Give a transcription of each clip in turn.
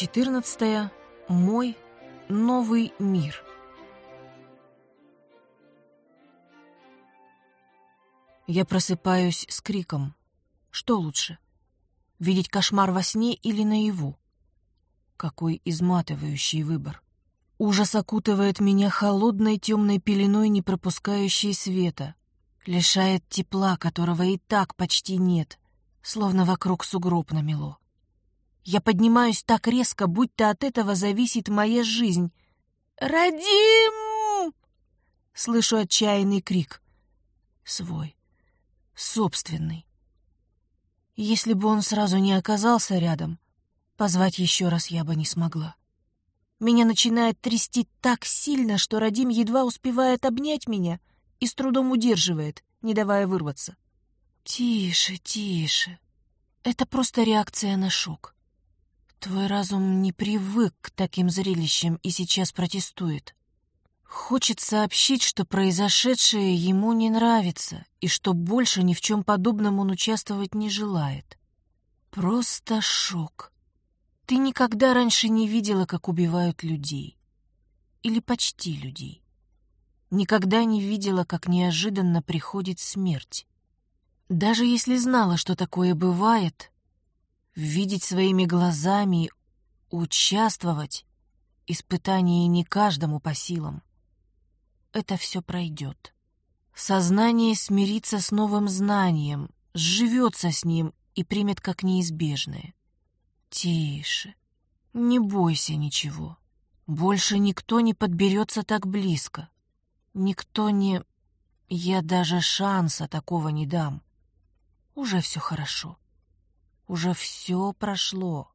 14. Мой новый мир. Я просыпаюсь с криком. Что лучше? Видеть кошмар во сне или наяву? Какой изматывающий выбор. Ужас окутывает меня холодной темной пеленой, не пропускающей света. Лишает тепла, которого и так почти нет, словно вокруг сугроб намело. Я поднимаюсь так резко, будто от этого зависит моя жизнь. «Радим!» Слышу отчаянный крик. Свой. Собственный. Если бы он сразу не оказался рядом, позвать еще раз я бы не смогла. Меня начинает трясти так сильно, что Радим едва успевает обнять меня и с трудом удерживает, не давая вырваться. «Тише, тише. Это просто реакция на шок. Твой разум не привык к таким зрелищам и сейчас протестует. Хочет сообщить, что произошедшее ему не нравится и что больше ни в чем подобном он участвовать не желает. Просто шок. Ты никогда раньше не видела, как убивают людей. Или почти людей. Никогда не видела, как неожиданно приходит смерть. Даже если знала, что такое бывает, видеть своими глазами, участвовать, испытание не каждому по силам. Это все пройдет. Сознание смирится с новым знанием, сживется с ним и примет как неизбежное. Тише, не бойся ничего. Больше никто не подберется так близко. Никто не... Я даже шанса такого не дам. Уже все хорошо. Уже все прошло.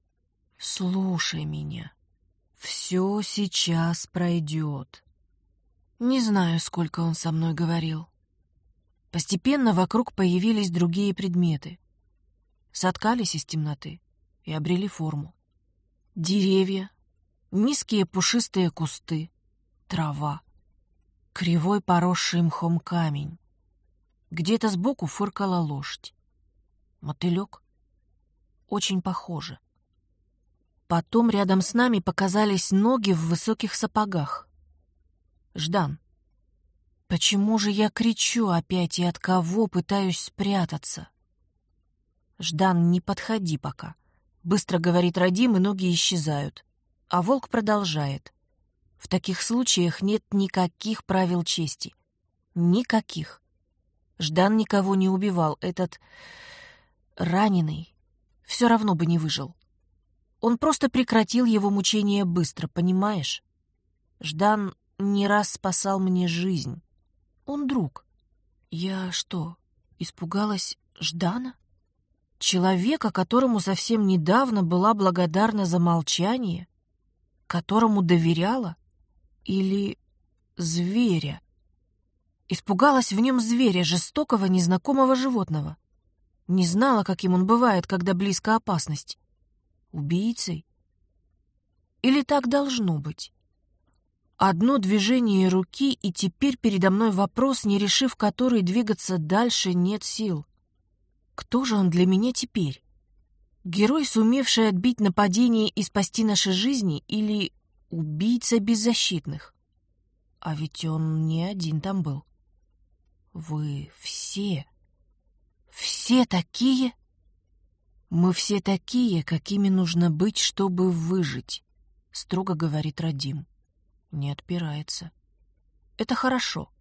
Слушай меня. Все сейчас пройдет. Не знаю, сколько он со мной говорил. Постепенно вокруг появились другие предметы. Соткались из темноты и обрели форму. Деревья, низкие пушистые кусты, трава, кривой поросший мхом камень. Где-то сбоку фыркала лошадь. Мотылек очень похоже. Потом рядом с нами показались ноги в высоких сапогах. Ждан. Почему же я кричу опять и от кого пытаюсь спрятаться? Ждан, не подходи пока. Быстро говорит Радим, и ноги исчезают. А волк продолжает. В таких случаях нет никаких правил чести. Никаких. Ждан никого не убивал. Этот раненый все равно бы не выжил. Он просто прекратил его мучения быстро, понимаешь? Ждан не раз спасал мне жизнь. Он друг. Я что, испугалась Ждана? Человека, которому совсем недавно была благодарна за молчание? Которому доверяла? Или зверя? Испугалась в нем зверя, жестокого, незнакомого животного. Не знала, каким он бывает, когда близко опасность. Убийцей? Или так должно быть? Одно движение руки, и теперь передо мной вопрос, не решив который двигаться дальше, нет сил. Кто же он для меня теперь? Герой, сумевший отбить нападение и спасти наши жизни, или убийца беззащитных? А ведь он не один там был. Вы все все такие? Мы все такие, какими нужно быть, чтобы выжить, строго говорит Радим. Не отпирается. Это хорошо.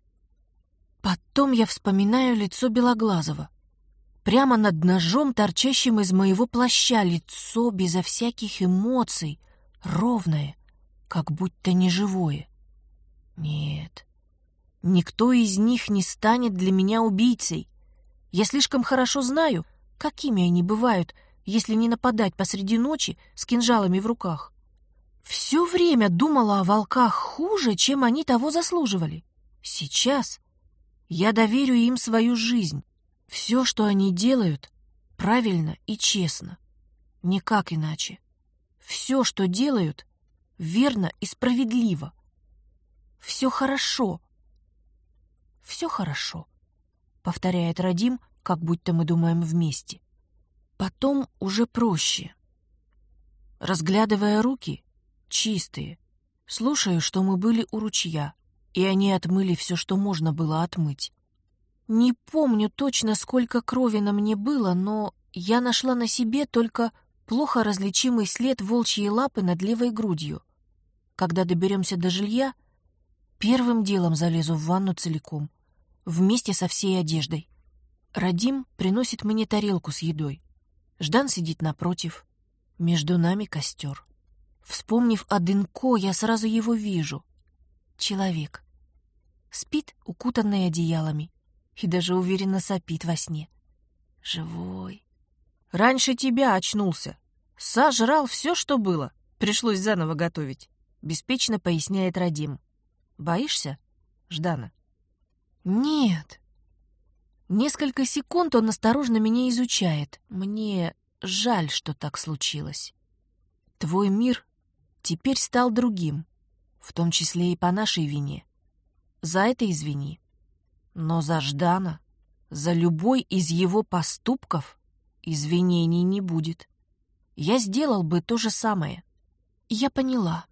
Потом я вспоминаю лицо Белоглазого. Прямо над ножом, торчащим из моего плаща, лицо безо всяких эмоций, ровное, как будто неживое. Нет, никто из них не станет для меня убийцей. Я слишком хорошо знаю, какими они бывают, если не нападать посреди ночи с кинжалами в руках. Все время думала о волках хуже, чем они того заслуживали. Сейчас я доверю им свою жизнь. Все, что они делают, правильно и честно. Никак иначе. Все, что делают, верно и справедливо. Все хорошо. Все хорошо повторяет Радим, как будто мы думаем вместе. Потом уже проще. Разглядывая руки, чистые, слушаю, что мы были у ручья, и они отмыли все, что можно было отмыть. Не помню точно, сколько крови на мне было, но я нашла на себе только плохо различимый след волчьей лапы над левой грудью. Когда доберемся до жилья, первым делом залезу в ванну целиком, вместе со всей одеждой. Радим приносит мне тарелку с едой. Ждан сидит напротив. Между нами костер. Вспомнив о Дынко, я сразу его вижу. Человек. Спит, укутанный одеялами, и даже уверенно сопит во сне. Живой. Раньше тебя очнулся. Сожрал все, что было. Пришлось заново готовить. Беспечно поясняет Радим. Боишься, Ждана? Нет, Несколько секунд он осторожно меня изучает. Мне жаль, что так случилось. Твой мир теперь стал другим, в том числе и по нашей вине. За это извини. Но за Ждана, за любой из его поступков извинений не будет. Я сделал бы то же самое. Я поняла.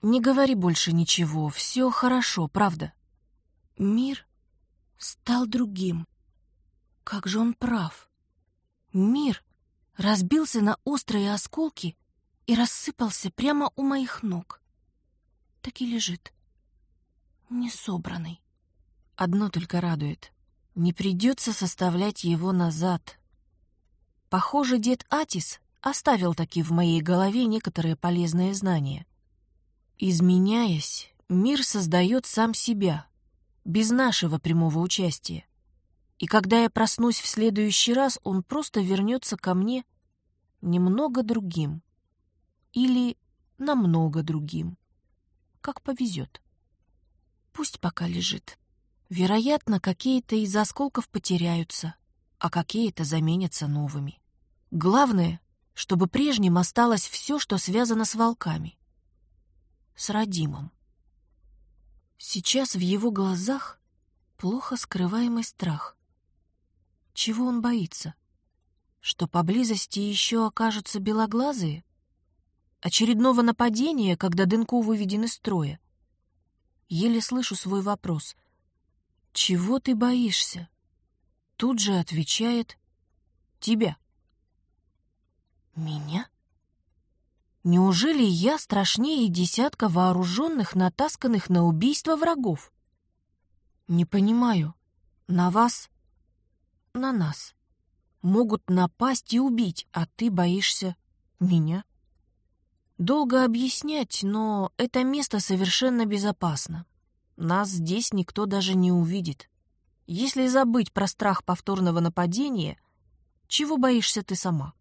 Не говори больше ничего, все хорошо, правда. Мир стал другим. Как же он прав. Мир разбился на острые осколки и рассыпался прямо у моих ног. Так и лежит. Несобранный. Одно только радует. Не придется составлять его назад. Похоже, дед Атис оставил таки в моей голове некоторые полезные знания. Изменяясь, мир создает сам себя, без нашего прямого участия. И когда я проснусь в следующий раз, он просто вернется ко мне немного другим. Или намного другим. Как повезет. Пусть пока лежит. Вероятно, какие-то из осколков потеряются, а какие-то заменятся новыми. Главное, чтобы прежним осталось все, что связано с волками. С родимым. Сейчас в его глазах плохо скрываемый страх. Чего он боится? Что поблизости еще окажутся белоглазые? Очередного нападения, когда Дынко выведен из строя? Еле слышу свой вопрос. «Чего ты боишься?» Тут же отвечает «Тебя». «Меня?» Неужели я страшнее десятка вооруженных, натасканных на убийство врагов? Не понимаю. На вас, на нас. Могут напасть и убить, а ты боишься меня? Долго объяснять, но это место совершенно безопасно. Нас здесь никто даже не увидит. Если забыть про страх повторного нападения, чего боишься ты сама?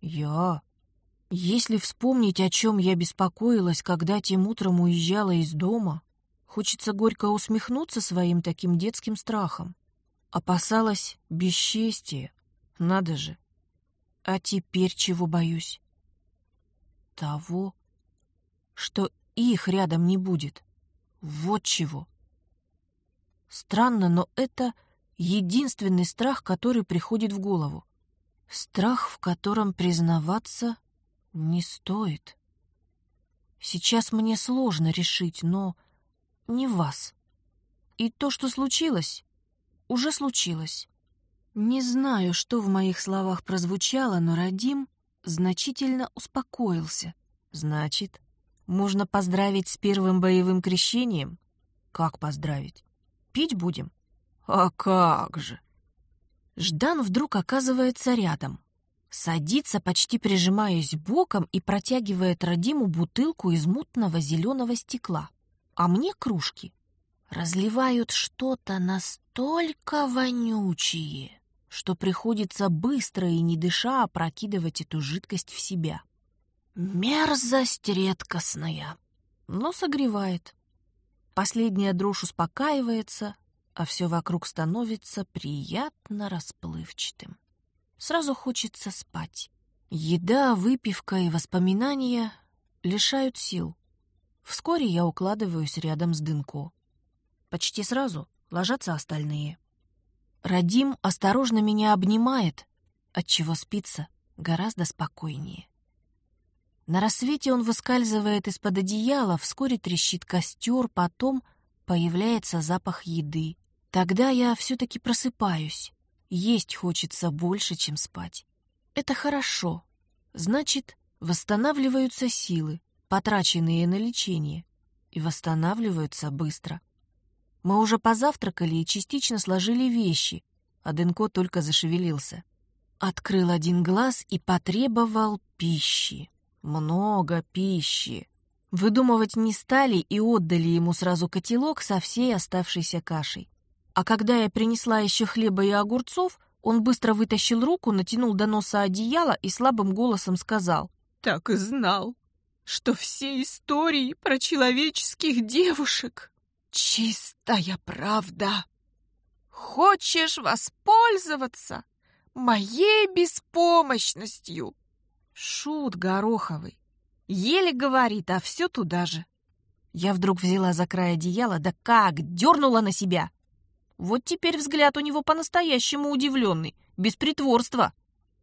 Я если вспомнить, о чем я беспокоилась, когда тем утром уезжала из дома, хочется горько усмехнуться своим таким детским страхом. Опасалась бесчестия, надо же. А теперь чего боюсь? Того, что их рядом не будет. Вот чего. Странно, но это единственный страх, который приходит в голову. Страх, в котором признаваться не стоит. Сейчас мне сложно решить, но не вас. И то, что случилось, уже случилось. Не знаю, что в моих словах прозвучало, но Радим значительно успокоился. Значит, можно поздравить с первым боевым крещением? Как поздравить? Пить будем? А как же! Ждан вдруг оказывается рядом. Садится, почти прижимаясь боком и протягивает Радиму бутылку из мутного зеленого стекла. А мне кружки. Разливают что-то настолько вонючее, что приходится быстро и не дыша опрокидывать эту жидкость в себя. Мерзость редкостная, но согревает. Последняя дрожь успокаивается, а все вокруг становится приятно расплывчатым сразу хочется спать. Еда, выпивка и воспоминания лишают сил. Вскоре я укладываюсь рядом с Дынко. Почти сразу ложатся остальные. Радим осторожно меня обнимает, отчего спится гораздо спокойнее. На рассвете он выскальзывает из-под одеяла, вскоре трещит костер, потом появляется запах еды. Тогда я все-таки просыпаюсь. Есть хочется больше, чем спать. Это хорошо. Значит, восстанавливаются силы, потраченные на лечение, и восстанавливаются быстро. Мы уже позавтракали и частично сложили вещи, а Денко только зашевелился. Открыл один глаз и потребовал пищи. Много пищи. Выдумывать не стали и отдали ему сразу котелок со всей оставшейся кашей. А когда я принесла еще хлеба и огурцов, он быстро вытащил руку, натянул до носа одеяло и слабым голосом сказал. «Так и знал, что все истории про человеческих девушек — чистая правда. Хочешь воспользоваться моей беспомощностью?» Шут гороховый. Еле говорит, а все туда же. Я вдруг взяла за край одеяла, да как, дернула на себя. Вот теперь взгляд у него по-настоящему удивленный, без притворства.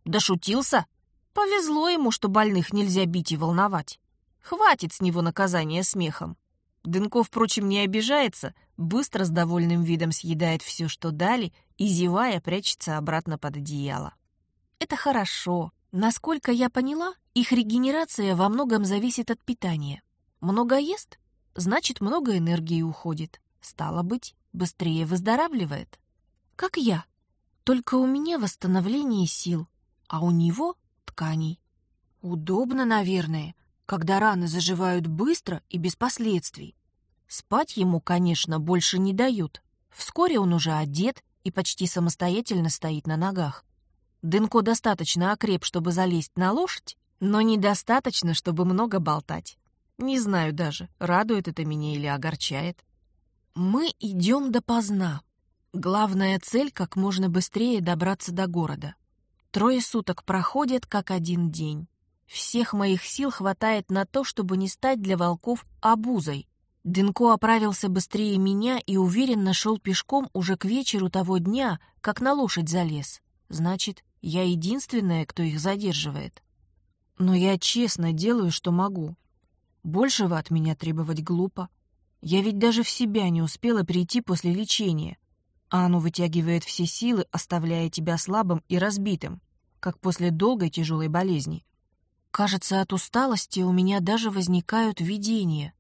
Да шутился. Повезло ему, что больных нельзя бить и волновать. Хватит с него наказания смехом. Дынков, впрочем, не обижается, быстро с довольным видом съедает все, что дали, и, зевая, прячется обратно под одеяло. Это хорошо. Насколько я поняла, их регенерация во многом зависит от питания. Много ест, значит, много энергии уходит. Стало быть, быстрее выздоравливает. Как я. Только у меня восстановление сил, а у него — тканей. Удобно, наверное, когда раны заживают быстро и без последствий. Спать ему, конечно, больше не дают. Вскоре он уже одет и почти самостоятельно стоит на ногах. Дынко достаточно окреп, чтобы залезть на лошадь, но недостаточно, чтобы много болтать. Не знаю даже, радует это меня или огорчает. Мы идем допоздна. Главная цель — как можно быстрее добраться до города. Трое суток проходят, как один день. Всех моих сил хватает на то, чтобы не стать для волков обузой. Дынко оправился быстрее меня и уверенно шел пешком уже к вечеру того дня, как на лошадь залез. Значит, я единственная, кто их задерживает. Но я честно делаю, что могу. Большего от меня требовать глупо. Я ведь даже в себя не успела прийти после лечения. А оно вытягивает все силы, оставляя тебя слабым и разбитым, как после долгой тяжелой болезни. Кажется, от усталости у меня даже возникают видения.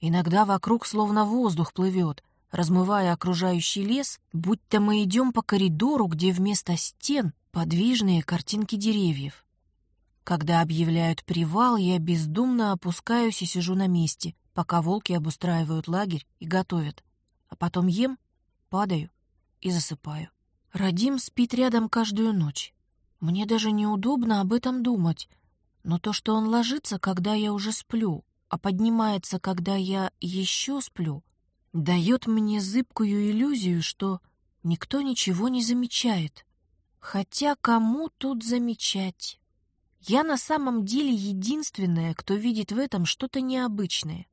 Иногда вокруг словно воздух плывет, размывая окружающий лес, будто мы идем по коридору, где вместо стен подвижные картинки деревьев. Когда объявляют привал, я бездумно опускаюсь и сижу на месте, пока волки обустраивают лагерь и готовят. А потом ем, падаю и засыпаю. Радим спит рядом каждую ночь. Мне даже неудобно об этом думать, но то, что он ложится, когда я уже сплю, а поднимается, когда я еще сплю, дает мне зыбкую иллюзию, что никто ничего не замечает. Хотя кому тут замечать? Я на самом деле единственная, кто видит в этом что-то необычное.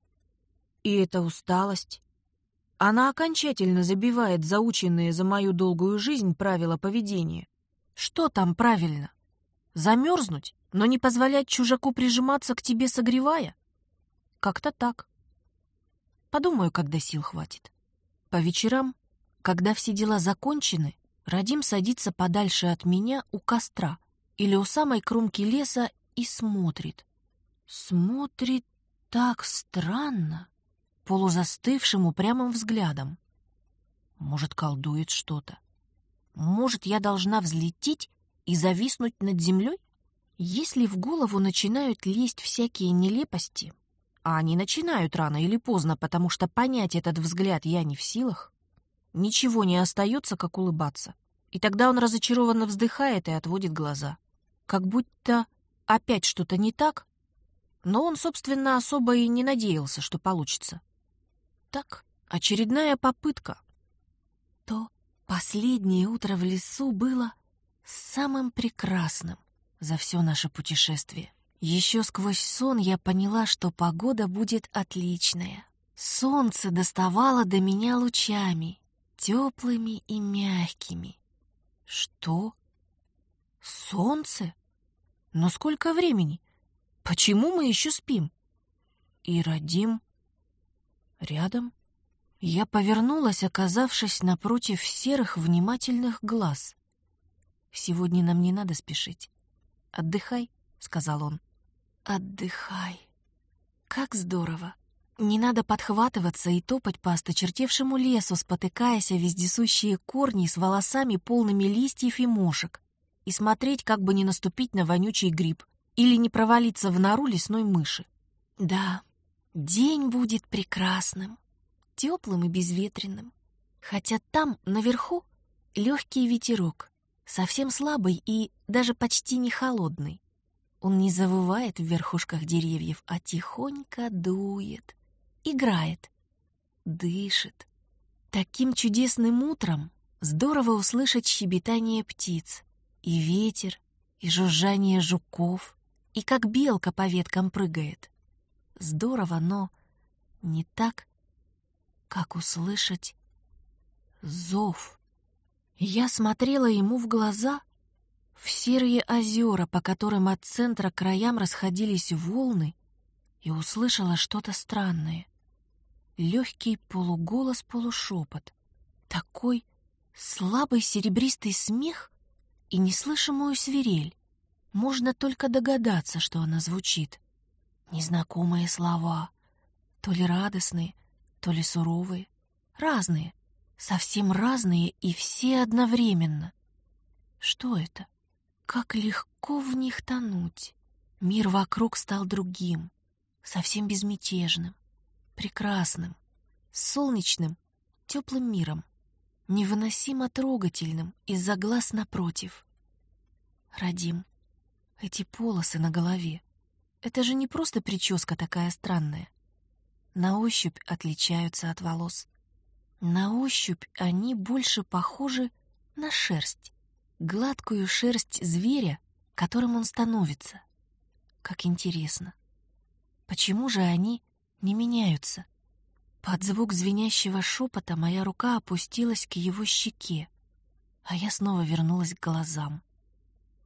И эта усталость. Она окончательно забивает заученные за мою долгую жизнь правила поведения. Что там правильно? Замерзнуть, но не позволять чужаку прижиматься к тебе, согревая? Как-то так. Подумаю, когда сил хватит. По вечерам, когда все дела закончены, Радим садится подальше от меня у костра, или у самой кромки леса и смотрит. Смотрит так странно, полузастывшим упрямым взглядом. Может, колдует что-то. Может, я должна взлететь и зависнуть над землей? Если в голову начинают лезть всякие нелепости, а они начинают рано или поздно, потому что понять этот взгляд я не в силах, ничего не остается, как улыбаться. И тогда он разочарованно вздыхает и отводит глаза как будто опять что-то не так, но он, собственно, особо и не надеялся, что получится. Так, очередная попытка. То последнее утро в лесу было самым прекрасным за все наше путешествие. Еще сквозь сон я поняла, что погода будет отличная. Солнце доставало до меня лучами, теплыми и мягкими. Что? Солнце? Но сколько времени? Почему мы еще спим? И родим рядом. Я повернулась, оказавшись напротив серых внимательных глаз. «Сегодня нам не надо спешить. Отдыхай», — сказал он. «Отдыхай. Как здорово. Не надо подхватываться и топать по осточертевшему лесу, спотыкаясь о вездесущие корни с волосами, полными листьев и мошек, и смотреть, как бы не наступить на вонючий гриб или не провалиться в нору лесной мыши. Да, день будет прекрасным, теплым и безветренным, хотя там, наверху, легкий ветерок, совсем слабый и даже почти не холодный. Он не завывает в верхушках деревьев, а тихонько дует, играет, дышит. Таким чудесным утром здорово услышать щебетание птиц, и ветер, и жужжание жуков, и как белка по веткам прыгает. Здорово, но не так, как услышать зов. Я смотрела ему в глаза, в серые озера, по которым от центра к краям расходились волны, и услышала что-то странное. Легкий полуголос-полушепот. Такой слабый серебристый смех и неслышимую свирель. Можно только догадаться, что она звучит. Незнакомые слова, то ли радостные, то ли суровые, разные, совсем разные и все одновременно. Что это? Как легко в них тонуть. Мир вокруг стал другим, совсем безмятежным, прекрасным, солнечным, теплым миром, невыносимо трогательным из-за глаз напротив. Радим, эти полосы на голове, это же не просто прическа такая странная на ощупь отличаются от волос. На ощупь они больше похожи на шерсть, гладкую шерсть зверя, которым он становится. Как интересно. Почему же они не меняются? Под звук звенящего шепота моя рука опустилась к его щеке, а я снова вернулась к глазам.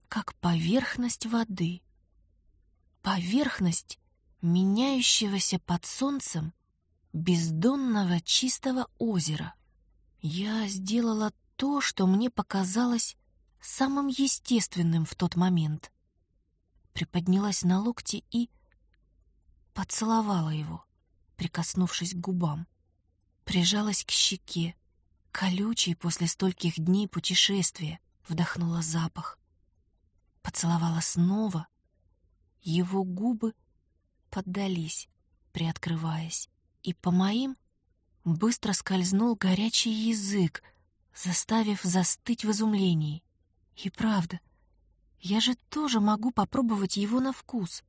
Как поверхность воды. Поверхность, меняющегося под солнцем бездонного чистого озера. Я сделала то, что мне показалось самым естественным в тот момент. Приподнялась на локти и поцеловала его, прикоснувшись к губам. Прижалась к щеке, колючей после стольких дней путешествия, вдохнула запах. Поцеловала снова. Его губы — поддались, приоткрываясь, и по моим быстро скользнул горячий язык, заставив застыть в изумлении. И правда, я же тоже могу попробовать его на вкус.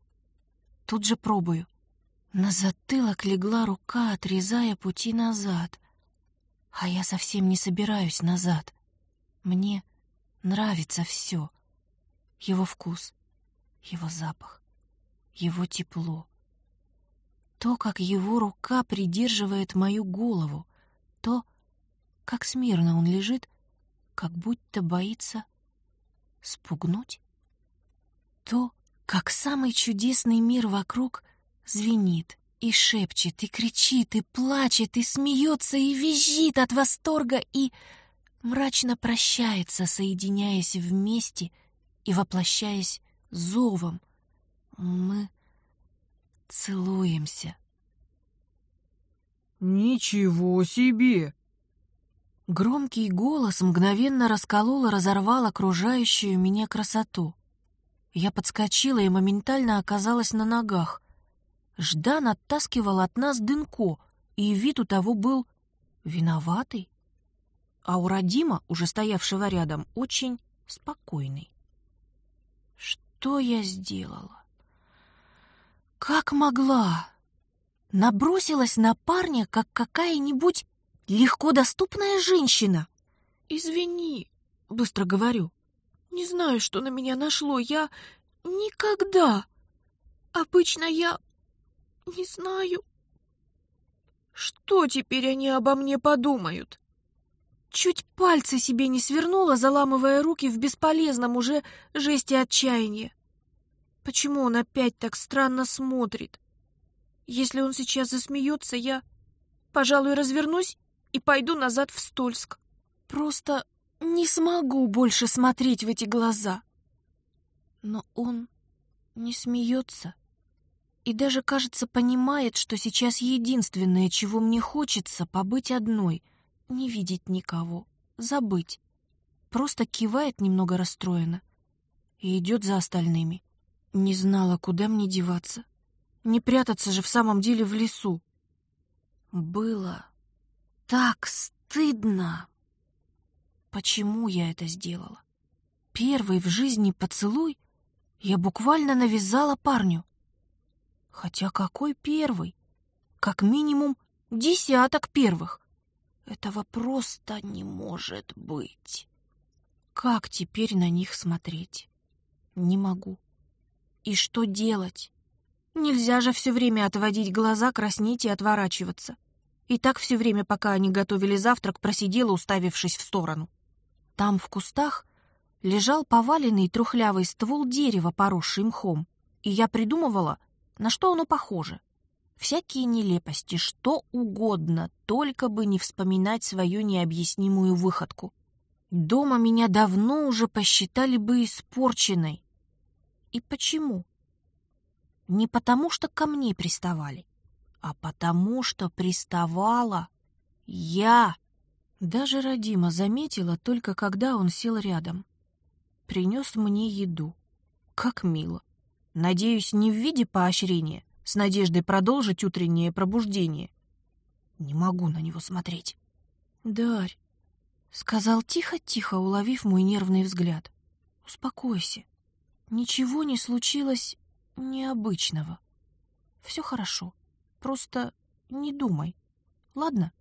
Тут же пробую. На затылок легла рука, отрезая пути назад. А я совсем не собираюсь назад. Мне нравится все. Его вкус, его запах, его тепло. То, как его рука придерживает мою голову, то, как смирно он лежит, как будто боится спугнуть, то, как самый чудесный мир вокруг звенит и шепчет, и кричит, и плачет, и смеется, и визжит от восторга, и мрачно прощается, соединяясь вместе и воплощаясь зовом. Мы целуемся. «Ничего себе!» Громкий голос мгновенно расколол и разорвал окружающую меня красоту. Я подскочила и моментально оказалась на ногах. Ждан оттаскивал от нас дынко, и вид у того был виноватый. А у Радима, уже стоявшего рядом, очень спокойный. Что я сделала? Как могла? Набросилась на парня, как какая-нибудь легко доступная женщина. «Извини», — быстро говорю. «Не знаю, что на меня нашло. Я никогда. Обычно я не знаю. Что теперь они обо мне подумают?» Чуть пальцы себе не свернула, заламывая руки в бесполезном уже жесте отчаяния. Почему он опять так странно смотрит? Если он сейчас засмеется, я, пожалуй, развернусь и пойду назад в Стольск. Просто не смогу больше смотреть в эти глаза. Но он не смеется и даже, кажется, понимает, что сейчас единственное, чего мне хочется, побыть одной, не видеть никого, забыть. Просто кивает немного расстроенно и идет за остальными. Не знала, куда мне деваться. Не прятаться же в самом деле в лесу. Было так стыдно. Почему я это сделала? Первый в жизни поцелуй я буквально навязала парню. Хотя какой первый? Как минимум десяток первых. Этого просто не может быть. Как теперь на них смотреть? Не могу. И что делать? Нельзя же все время отводить глаза, краснеть и отворачиваться. И так все время, пока они готовили завтрак, просидела, уставившись в сторону. Там, в кустах, лежал поваленный трухлявый ствол дерева, поросший мхом, и я придумывала, на что оно похоже. Всякие нелепости, что угодно, только бы не вспоминать свою необъяснимую выходку. Дома меня давно уже посчитали бы испорченной. И почему? Не потому, что ко мне приставали, а потому, что приставала я. Даже Родима заметила только когда он сел рядом. Принес мне еду. Как мило. Надеюсь, не в виде поощрения, с надеждой продолжить утреннее пробуждение. Не могу на него смотреть. «Дарь», — сказал тихо-тихо, уловив мой нервный взгляд, — «успокойся. Ничего не случилось необычного. Все хорошо. Просто не думай. Ладно?»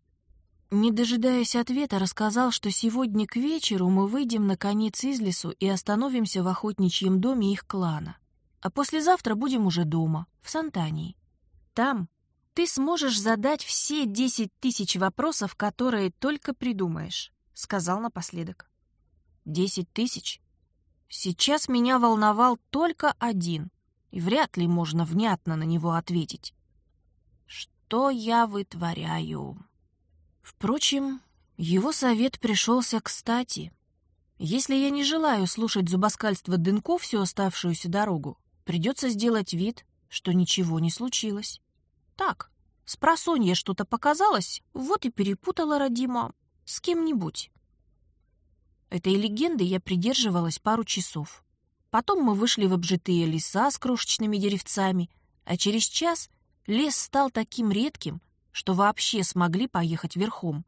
Не дожидаясь ответа, рассказал, что сегодня к вечеру мы выйдем наконец из лесу и остановимся в охотничьем доме их клана. А послезавтра будем уже дома, в Сантании. Там ты сможешь задать все десять тысяч вопросов, которые только придумаешь», — сказал напоследок. «Десять тысяч?» Сейчас меня волновал только один, и вряд ли можно внятно на него ответить. Что я вытворяю? Впрочем, его совет пришелся кстати. Если я не желаю слушать зубоскальство дынков всю оставшуюся дорогу, Придется сделать вид, что ничего не случилось. Так, с просонья что-то показалось, вот и перепутала родима с кем-нибудь. Этой легенды я придерживалась пару часов. Потом мы вышли в обжитые леса с крошечными деревцами, а через час лес стал таким редким, что вообще смогли поехать верхом.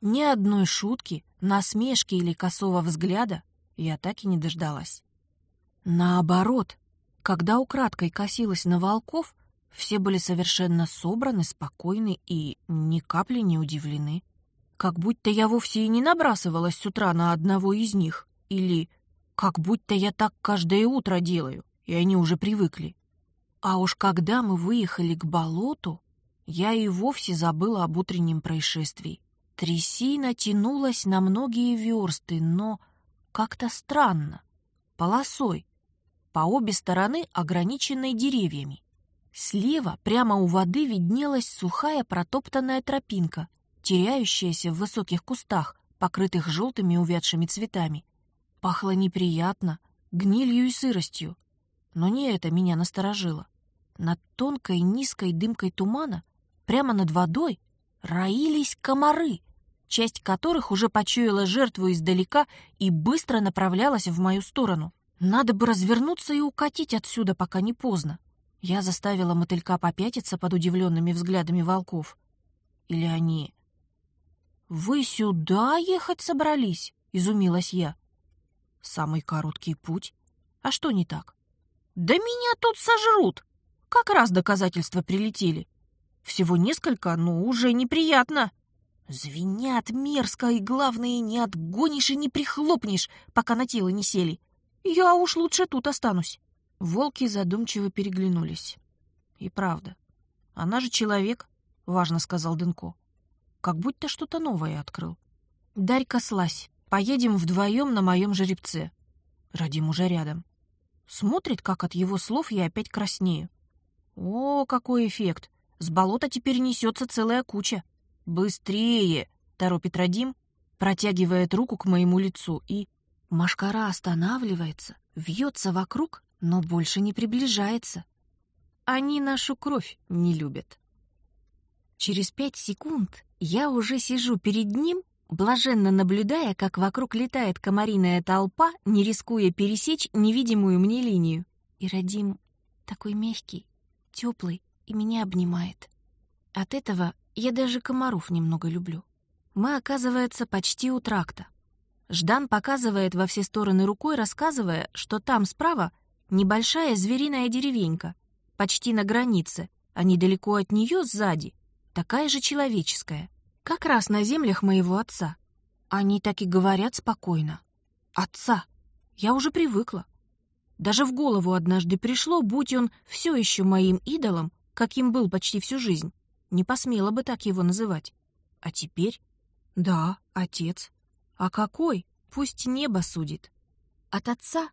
Ни одной шутки, насмешки или косого взгляда я так и не дождалась. Наоборот, когда украдкой косилась на волков, все были совершенно собраны, спокойны и ни капли не удивлены. Как будто я вовсе и не набрасывалась с утра на одного из них. Или как будто я так каждое утро делаю, и они уже привыкли. А уж когда мы выехали к болоту, я и вовсе забыла об утреннем происшествии. Трясина тянулась на многие версты, но как-то странно, полосой, по обе стороны ограниченной деревьями. Слева, прямо у воды, виднелась сухая протоптанная тропинка, теряющаяся в высоких кустах, покрытых желтыми увядшими цветами. Пахло неприятно, гнилью и сыростью. Но не это меня насторожило. Над тонкой низкой дымкой тумана, прямо над водой, роились комары, часть которых уже почуяла жертву издалека и быстро направлялась в мою сторону. Надо бы развернуться и укатить отсюда, пока не поздно. Я заставила мотылька попятиться под удивленными взглядами волков. Или они... «Вы сюда ехать собрались?» — изумилась я. «Самый короткий путь. А что не так?» «Да меня тут сожрут! Как раз доказательства прилетели. Всего несколько, но уже неприятно. Звенят мерзко, и главное, не отгонишь и не прихлопнешь, пока на тело не сели. Я уж лучше тут останусь. Волки задумчиво переглянулись. И правда, она же человек, важно сказал Дынко. Как будто что-то новое открыл. Дарька слазь. Поедем вдвоем на моем жеребце. Радим уже рядом. Смотрит, как от его слов я опять краснею. О, какой эффект! С болота теперь несется целая куча. «Быстрее!» — торопит Радим, протягивает руку к моему лицу, и... Машкара останавливается, вьется вокруг, но больше не приближается. Они нашу кровь не любят. Через пять секунд я уже сижу перед ним, блаженно наблюдая, как вокруг летает комариная толпа, не рискуя пересечь невидимую мне линию. И Радим такой мягкий, теплый и меня обнимает. От этого я даже комаров немного люблю. Мы, оказывается, почти у тракта. Ждан показывает во все стороны рукой, рассказывая, что там справа небольшая звериная деревенька, почти на границе, а недалеко от нее сзади такая же человеческая, как раз на землях моего отца. Они так и говорят спокойно. Отца. Я уже привыкла. Даже в голову однажды пришло, будь он все еще моим идолом, каким был почти всю жизнь, не посмела бы так его называть. А теперь? Да, отец. А какой? Пусть небо судит. От отца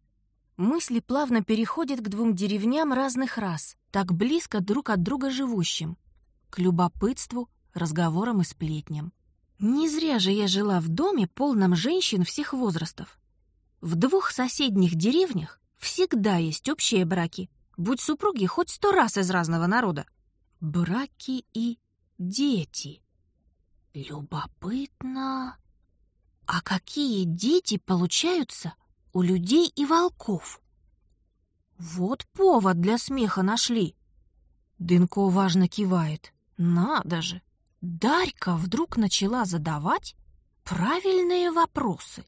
мысли плавно переходят к двум деревням разных рас, так близко друг от друга живущим, к любопытству, разговорам и сплетням. Не зря же я жила в доме, полном женщин всех возрастов. В двух соседних деревнях всегда есть общие браки, будь супруги хоть сто раз из разного народа браки и дети. Любопытно. А какие дети получаются у людей и волков? Вот повод для смеха нашли. Дынко важно кивает. Надо же. Дарька вдруг начала задавать правильные вопросы.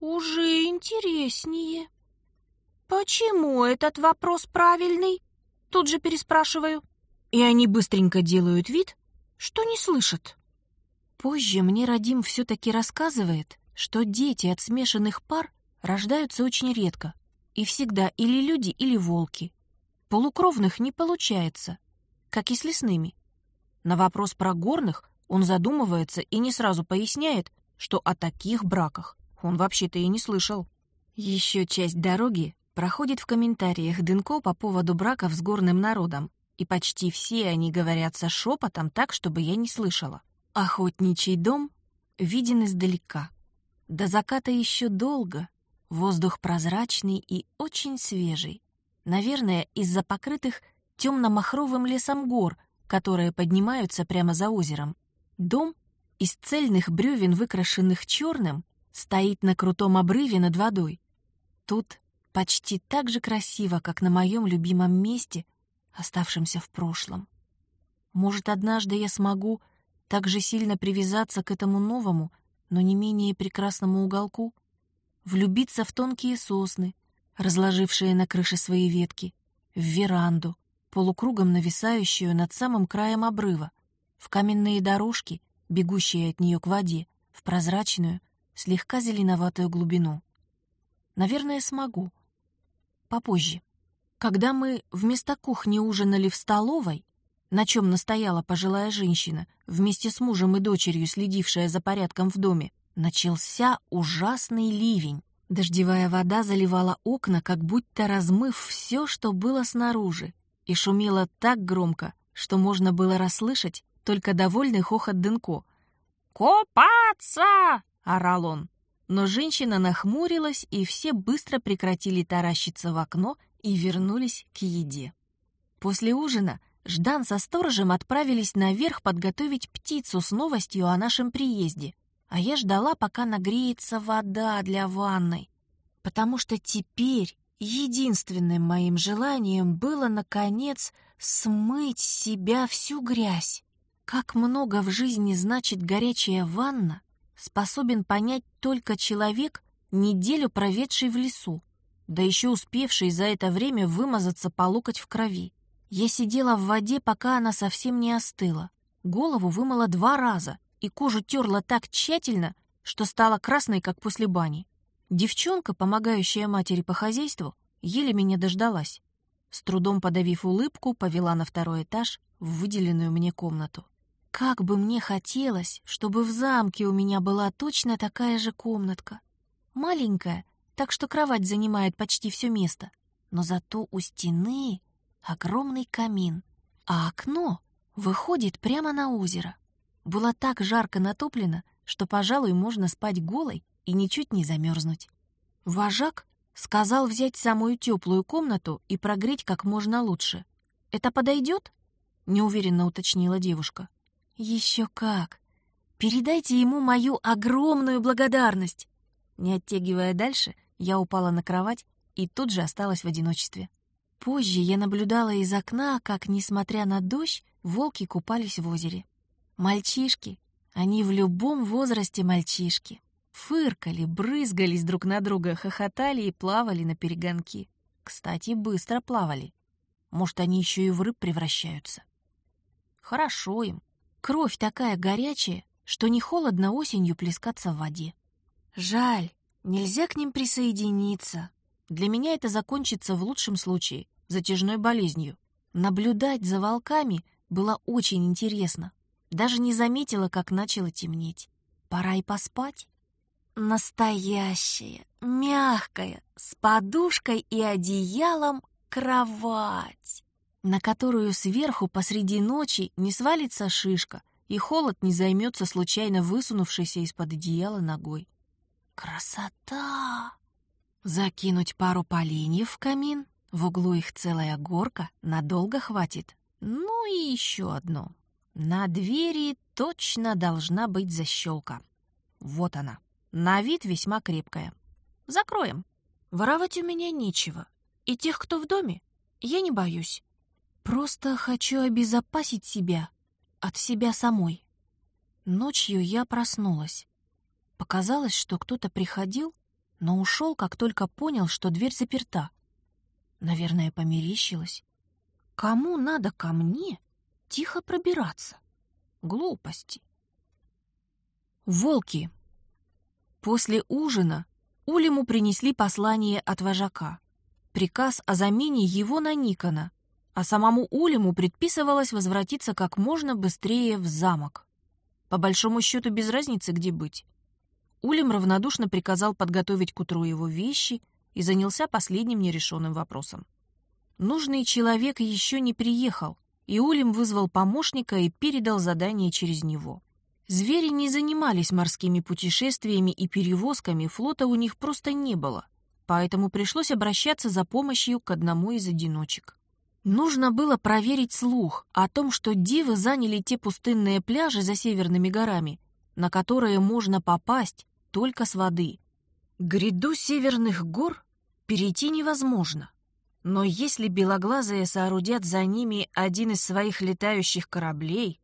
Уже интереснее. Почему этот вопрос правильный? Тут же переспрашиваю и они быстренько делают вид, что не слышат. Позже мне Радим все-таки рассказывает, что дети от смешанных пар рождаются очень редко, и всегда или люди, или волки. Полукровных не получается, как и с лесными. На вопрос про горных он задумывается и не сразу поясняет, что о таких браках он вообще-то и не слышал. Еще часть дороги проходит в комментариях Дынко по поводу браков с горным народом, и почти все они говорятся шепотом так, чтобы я не слышала. Охотничий дом виден издалека. До заката еще долго, воздух прозрачный и очень свежий. Наверное, из-за покрытых темно-махровым лесом гор, которые поднимаются прямо за озером. Дом из цельных бревен, выкрашенных черным, стоит на крутом обрыве над водой. Тут почти так же красиво, как на моем любимом месте оставшимся в прошлом. Может, однажды я смогу так же сильно привязаться к этому новому, но не менее прекрасному уголку, влюбиться в тонкие сосны, разложившие на крыше свои ветки, в веранду, полукругом нависающую над самым краем обрыва, в каменные дорожки, бегущие от нее к воде, в прозрачную, слегка зеленоватую глубину. Наверное, смогу. Попозже. Когда мы вместо кухни ужинали в столовой, на чем настояла пожилая женщина, вместе с мужем и дочерью, следившая за порядком в доме, начался ужасный ливень. Дождевая вода заливала окна, как будто размыв все, что было снаружи, и шумела так громко, что можно было расслышать только довольный хохот Дынко. «Купаться!» — орал он. Но женщина нахмурилась, и все быстро прекратили таращиться в окно и вернулись к еде. После ужина Ждан со сторожем отправились наверх подготовить птицу с новостью о нашем приезде, а я ждала, пока нагреется вода для ванной, потому что теперь единственным моим желанием было, наконец, смыть с себя всю грязь. Как много в жизни значит горячая ванна, способен понять только человек, неделю проведший в лесу да еще успевший за это время вымазаться по локоть в крови. Я сидела в воде, пока она совсем не остыла. Голову вымыла два раза, и кожу терла так тщательно, что стала красной, как после бани. Девчонка, помогающая матери по хозяйству, еле меня дождалась. С трудом подавив улыбку, повела на второй этаж в выделенную мне комнату. Как бы мне хотелось, чтобы в замке у меня была точно такая же комнатка. Маленькая, так что кровать занимает почти все место. но зато у стены огромный камин, а окно выходит прямо на озеро. Было так жарко натоплено, что, пожалуй, можно спать голой и ничуть не замерзнуть. Вожак сказал взять самую теплую комнату и прогреть как можно лучше. «Это подойдет?» — неуверенно уточнила девушка. «Еще как! Передайте ему мою огромную благодарность!» Не оттягивая дальше, я упала на кровать и тут же осталась в одиночестве. Позже я наблюдала из окна, как, несмотря на дождь, волки купались в озере. Мальчишки, они в любом возрасте мальчишки. Фыркали, брызгались друг на друга, хохотали и плавали на перегонки. Кстати, быстро плавали. Может, они еще и в рыб превращаются. Хорошо им. Кровь такая горячая, что не холодно осенью плескаться в воде. Жаль, нельзя к ним присоединиться. Для меня это закончится в лучшем случае затяжной болезнью. Наблюдать за волками было очень интересно. Даже не заметила, как начало темнеть. Пора и поспать. Настоящая, мягкая, с подушкой и одеялом кровать, на которую сверху посреди ночи не свалится шишка, и холод не займется случайно высунувшейся из-под одеяла ногой. Красота! Закинуть пару поленьев в камин, в углу их целая горка, надолго хватит. Ну и еще одно. На двери точно должна быть защелка. Вот она. На вид весьма крепкая. Закроем. Воровать у меня нечего. И тех, кто в доме, я не боюсь. Просто хочу обезопасить себя от себя самой. Ночью я проснулась. Показалось, что кто-то приходил, но ушел, как только понял, что дверь заперта. Наверное, померещилась. Кому надо ко мне тихо пробираться? Глупости. Волки. После ужина Улиму принесли послание от вожака. Приказ о замене его на Никона, а самому Улиму предписывалось возвратиться как можно быстрее в замок. По большому счету без разницы, где быть. Улим равнодушно приказал подготовить к утру его вещи и занялся последним нерешенным вопросом. Нужный человек еще не приехал, и Улим вызвал помощника и передал задание через него. Звери не занимались морскими путешествиями и перевозками, флота у них просто не было, поэтому пришлось обращаться за помощью к одному из одиночек. Нужно было проверить слух о том, что дивы заняли те пустынные пляжи за северными горами, на которые можно попасть только с воды. Гряду северных гор перейти невозможно. Но если белоглазые соорудят за ними один из своих летающих кораблей,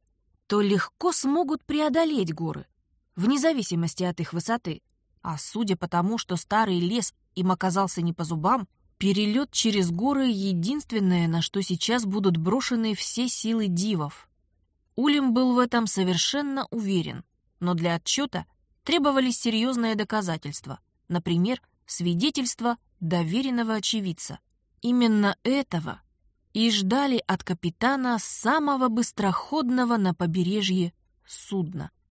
то легко смогут преодолеть горы, вне зависимости от их высоты. А судя по тому, что старый лес им оказался не по зубам, перелет через горы — единственное, на что сейчас будут брошены все силы дивов. Улим был в этом совершенно уверен, но для отчета требовались серьезные доказательства, например, свидетельство доверенного очевидца. Именно этого и ждали от капитана самого быстроходного на побережье судна.